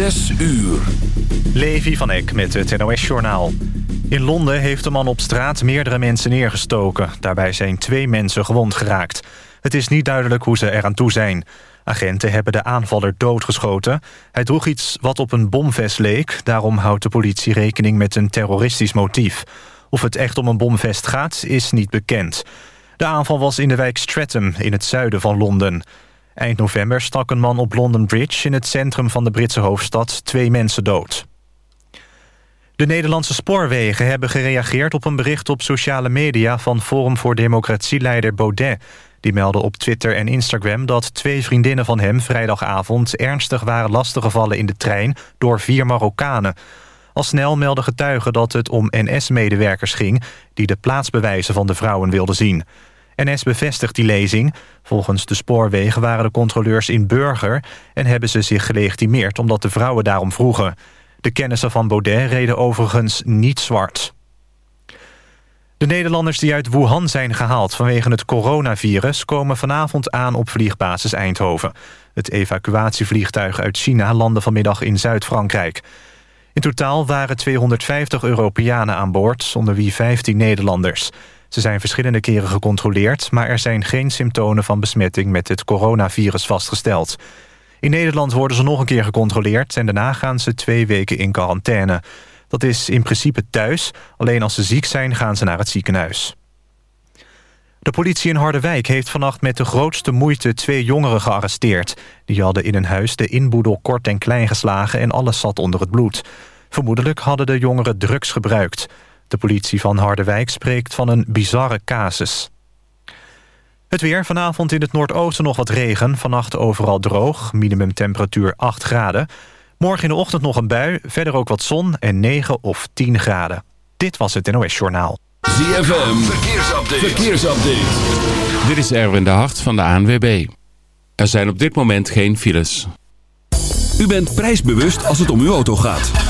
Zes uur. Levi van Eck met het NOS-journaal. In Londen heeft een man op straat meerdere mensen neergestoken. Daarbij zijn twee mensen gewond geraakt. Het is niet duidelijk hoe ze eraan toe zijn. Agenten hebben de aanvaller doodgeschoten. Hij droeg iets wat op een bomvest leek. Daarom houdt de politie rekening met een terroristisch motief. Of het echt om een bomvest gaat, is niet bekend. De aanval was in de wijk Streatham in het zuiden van Londen. Eind november stak een man op London Bridge... in het centrum van de Britse hoofdstad twee mensen dood. De Nederlandse spoorwegen hebben gereageerd op een bericht op sociale media... van Forum voor Democratie-leider Baudet. Die meldde op Twitter en Instagram dat twee vriendinnen van hem... vrijdagavond ernstig waren lastiggevallen in de trein door vier Marokkanen. Al snel meldden getuigen dat het om NS-medewerkers ging... die de plaatsbewijzen van de vrouwen wilden zien... NS bevestigt die lezing. Volgens de spoorwegen waren de controleurs in Burger... en hebben ze zich gelegitimeerd omdat de vrouwen daarom vroegen. De kennissen van Baudet reden overigens niet zwart. De Nederlanders die uit Wuhan zijn gehaald vanwege het coronavirus... komen vanavond aan op vliegbasis Eindhoven. Het evacuatievliegtuig uit China landde vanmiddag in Zuid-Frankrijk. In totaal waren 250 Europeanen aan boord, onder wie 15 Nederlanders... Ze zijn verschillende keren gecontroleerd... maar er zijn geen symptomen van besmetting met het coronavirus vastgesteld. In Nederland worden ze nog een keer gecontroleerd... en daarna gaan ze twee weken in quarantaine. Dat is in principe thuis, alleen als ze ziek zijn gaan ze naar het ziekenhuis. De politie in Harderwijk heeft vannacht met de grootste moeite twee jongeren gearresteerd. Die hadden in een huis de inboedel kort en klein geslagen en alles zat onder het bloed. Vermoedelijk hadden de jongeren drugs gebruikt. De politie van Harderwijk spreekt van een bizarre casus. Het weer, vanavond in het noordoosten nog wat regen. Vannacht overal droog, minimumtemperatuur 8 graden. Morgen in de ochtend nog een bui, verder ook wat zon en 9 of 10 graden. Dit was het NOS Journaal. ZFM, verkeersupdate. verkeersupdate. Dit is Erwin de Hart van de ANWB. Er zijn op dit moment geen files. U bent prijsbewust als het om uw auto gaat.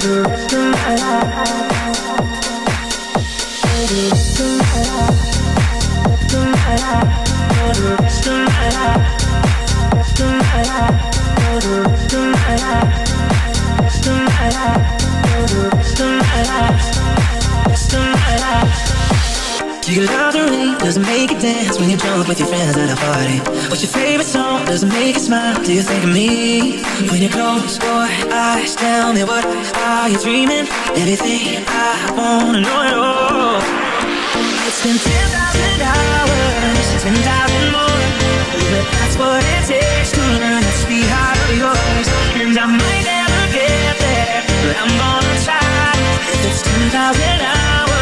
Still alive. You love the rain, doesn't make it dance when you jump with your friends at a party. What's your favorite song? Doesn't make it smile. Do you think of me when you close your eyes? Tell me what are you dreaming? Everything I wanna know at all. It's been ten thousand hours, ten thousand more, but that's what it takes to learn that sweet heart of yours. And I might never get there, but I'm gonna try. It's ten thousand hours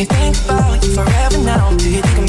you think about you forever now? Do you think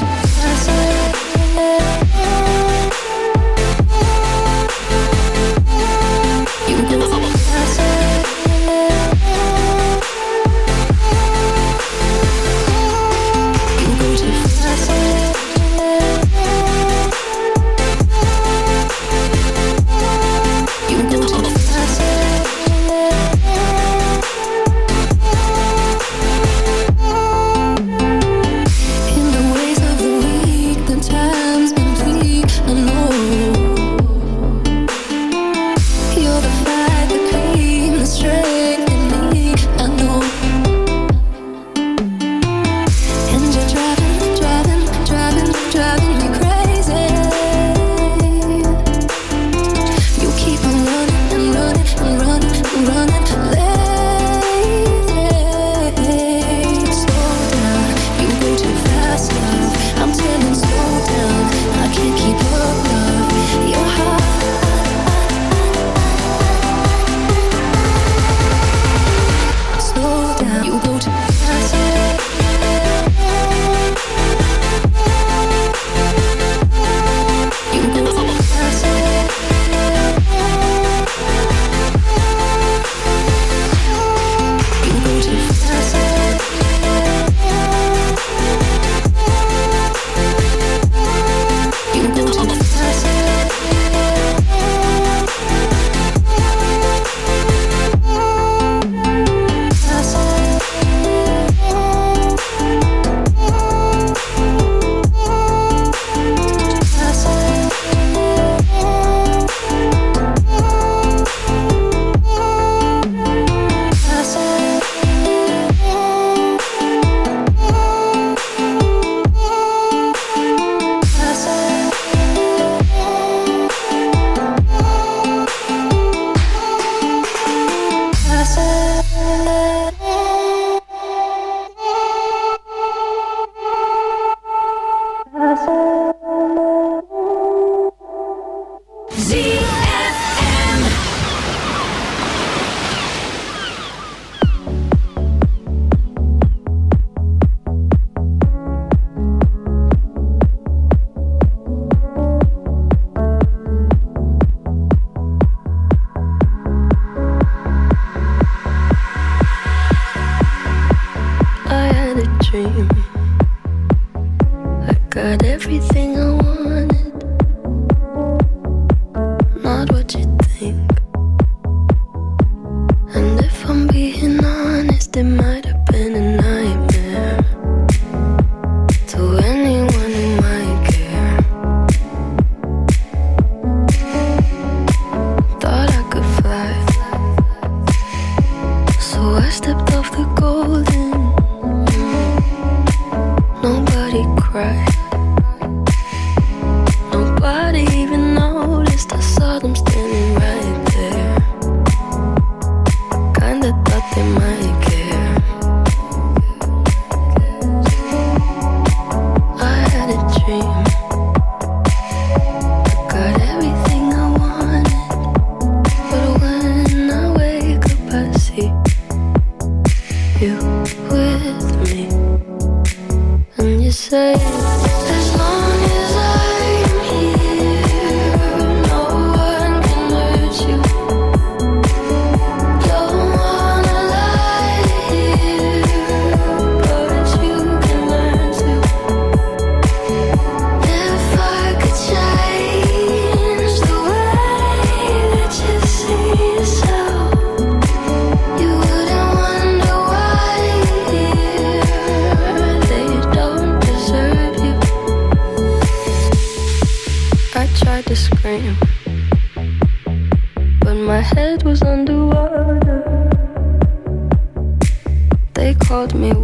gold. Thank you. told me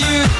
you,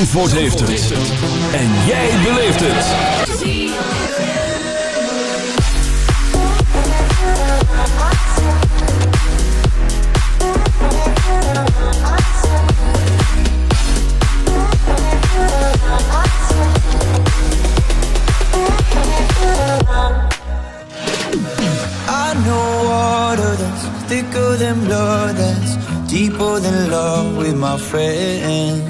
Zandvoort heeft het. En jij beleeft het. I know water that's thicker than blood that's deeper than love with my friend.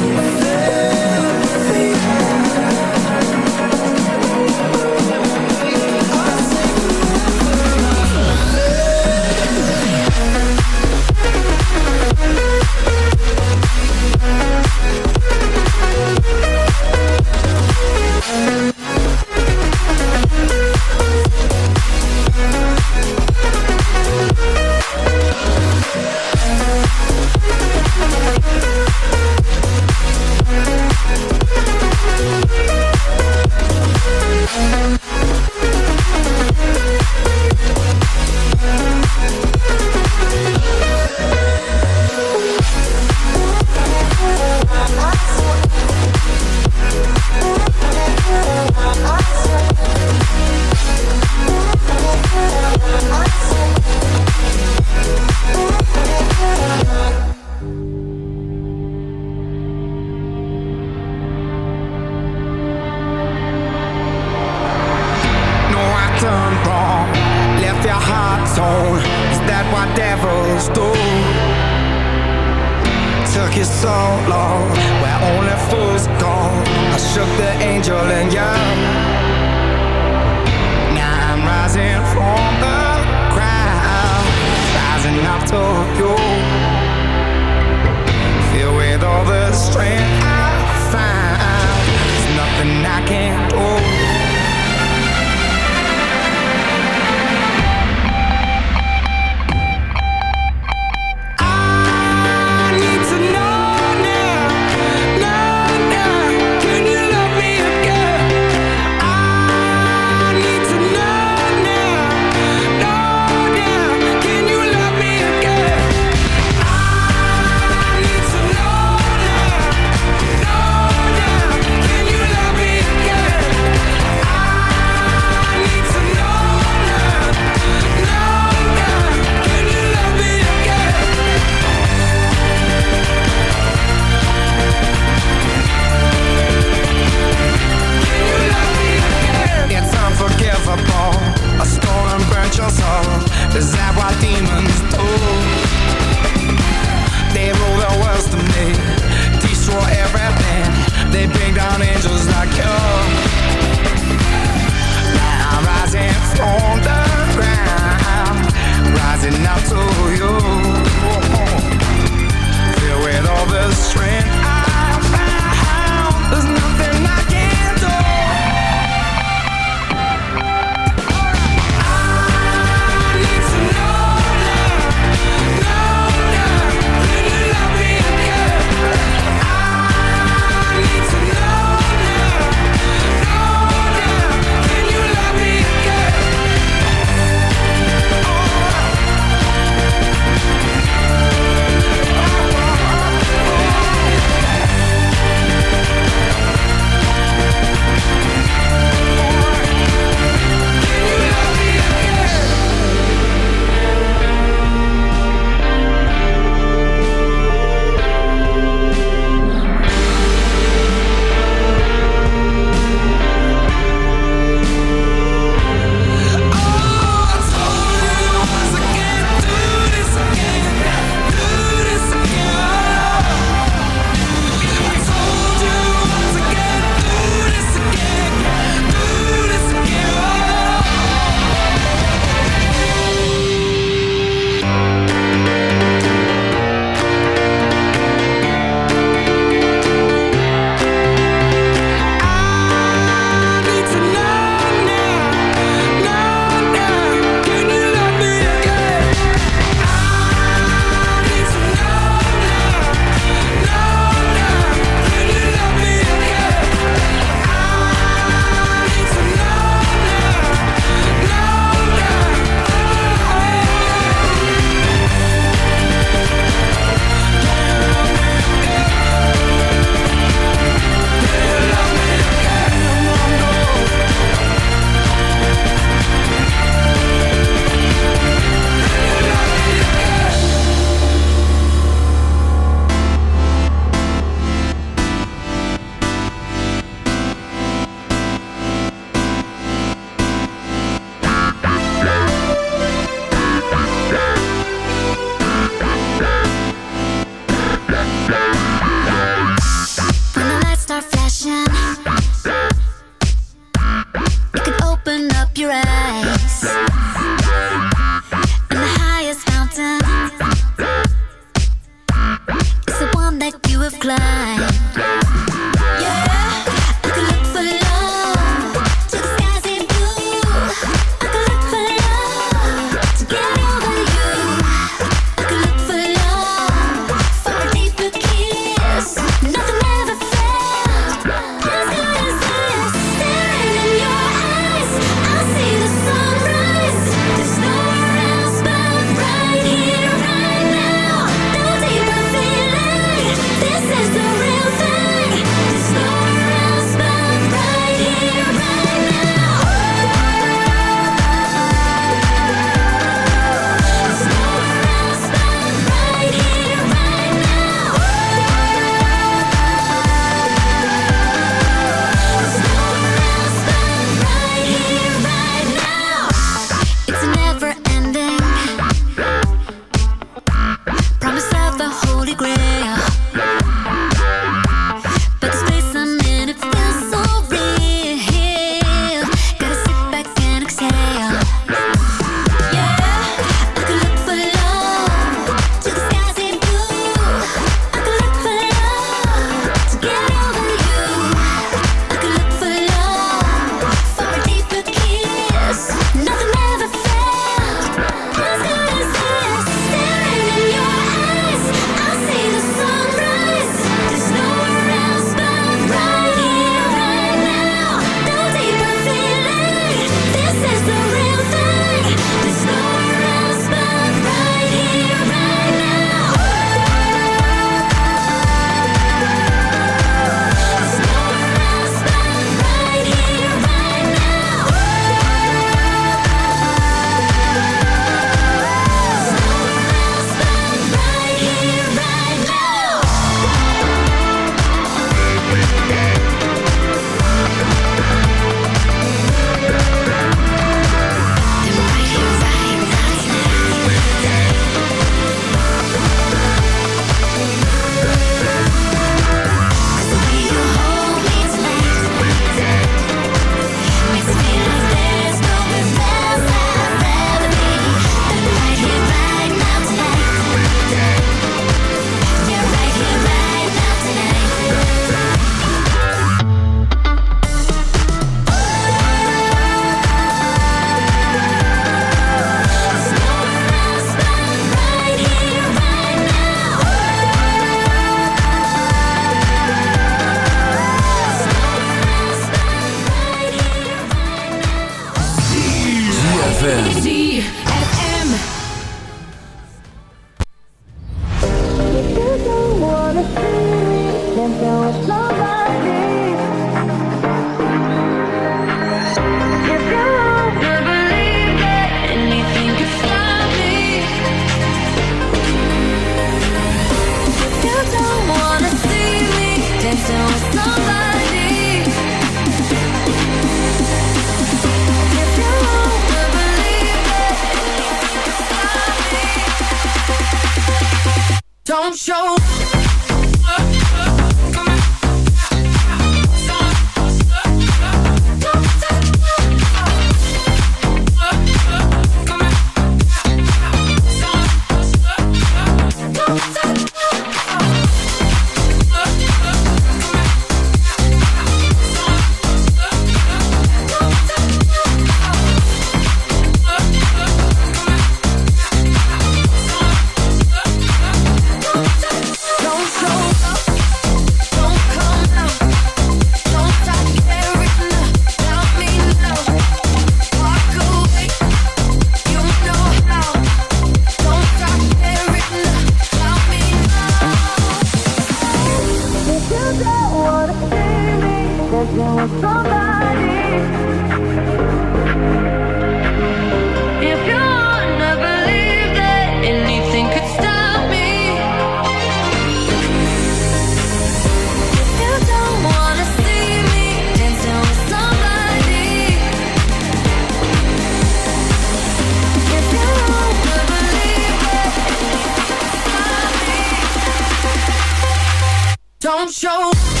Show.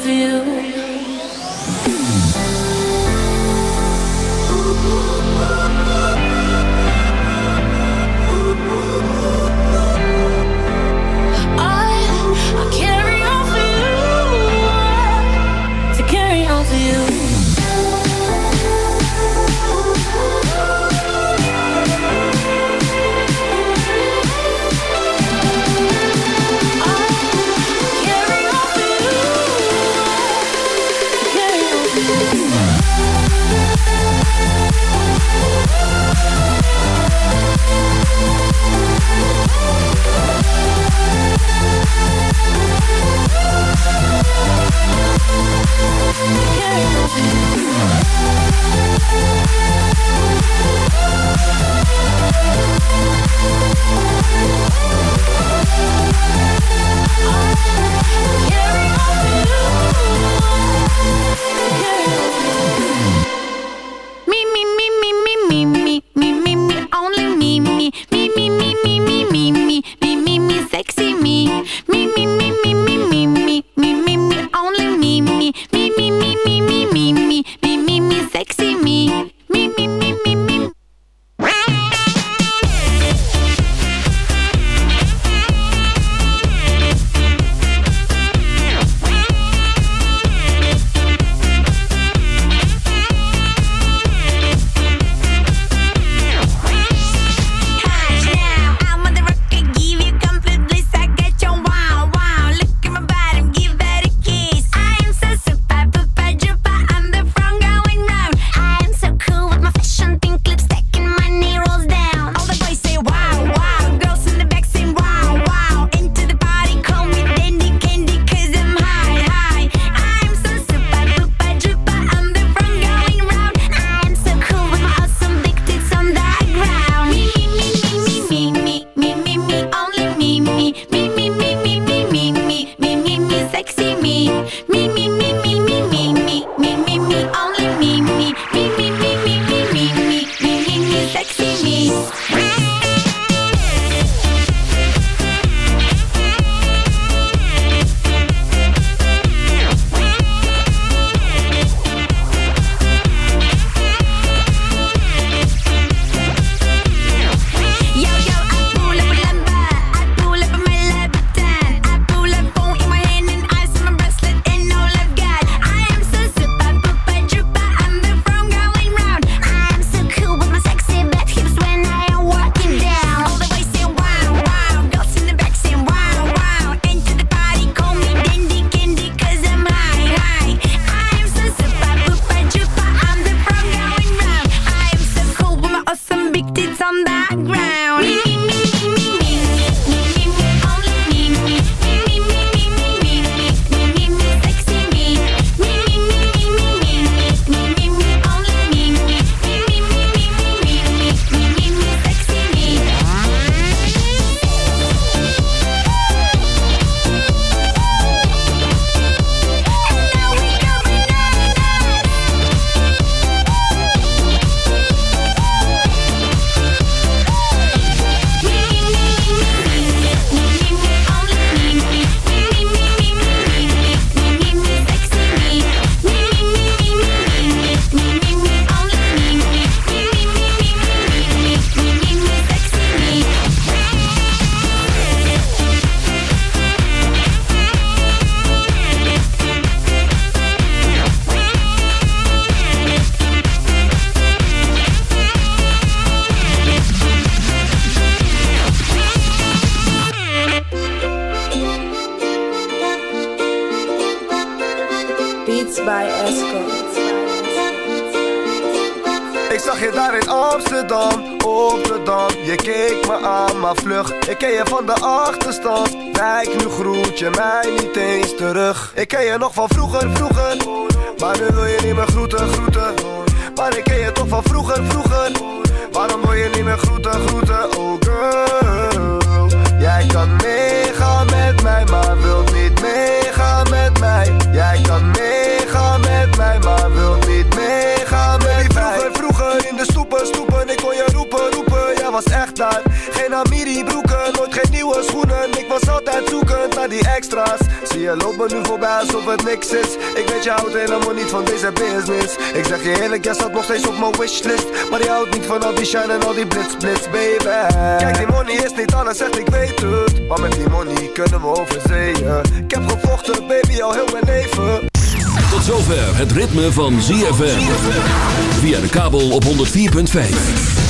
For you. Ken je van de achterstand. Kijk, nu groet je mij niet eens terug. Ik ken je nog van vroeger, vroeger. Maar nu wil je niet meer groeten, groeten. Maar ik ken je toch van vroeger, vroeger. Waarom wil je niet meer groeten, groeten, oh girl. Jij kan meegaan met mij, maar wilt niet meegaan met mij. Jij kan meegaan met mij, maar wilt niet meegaan met mij. Vroeger, vroeger in de stoepen, stoepen. Ik kon je roepen, roepen, jij was echt daar. Geen Amiri broeken, naar die extra's. Zie je me nu voorbij alsof het niks is. Ik weet je houdt helemaal niet van deze business. Ik zeg je eerlijk, jij staat nog steeds op mijn wishlist. Maar je houdt niet van al die shine en al die blitz, blitz, baby. Kijk, die money is niet alles, echt ik weet het. Maar met die money kunnen we over zeeën Ik heb gevochten, baby, al heel mijn leven. Tot zover het ritme van ZFM. Via de kabel op 104.5.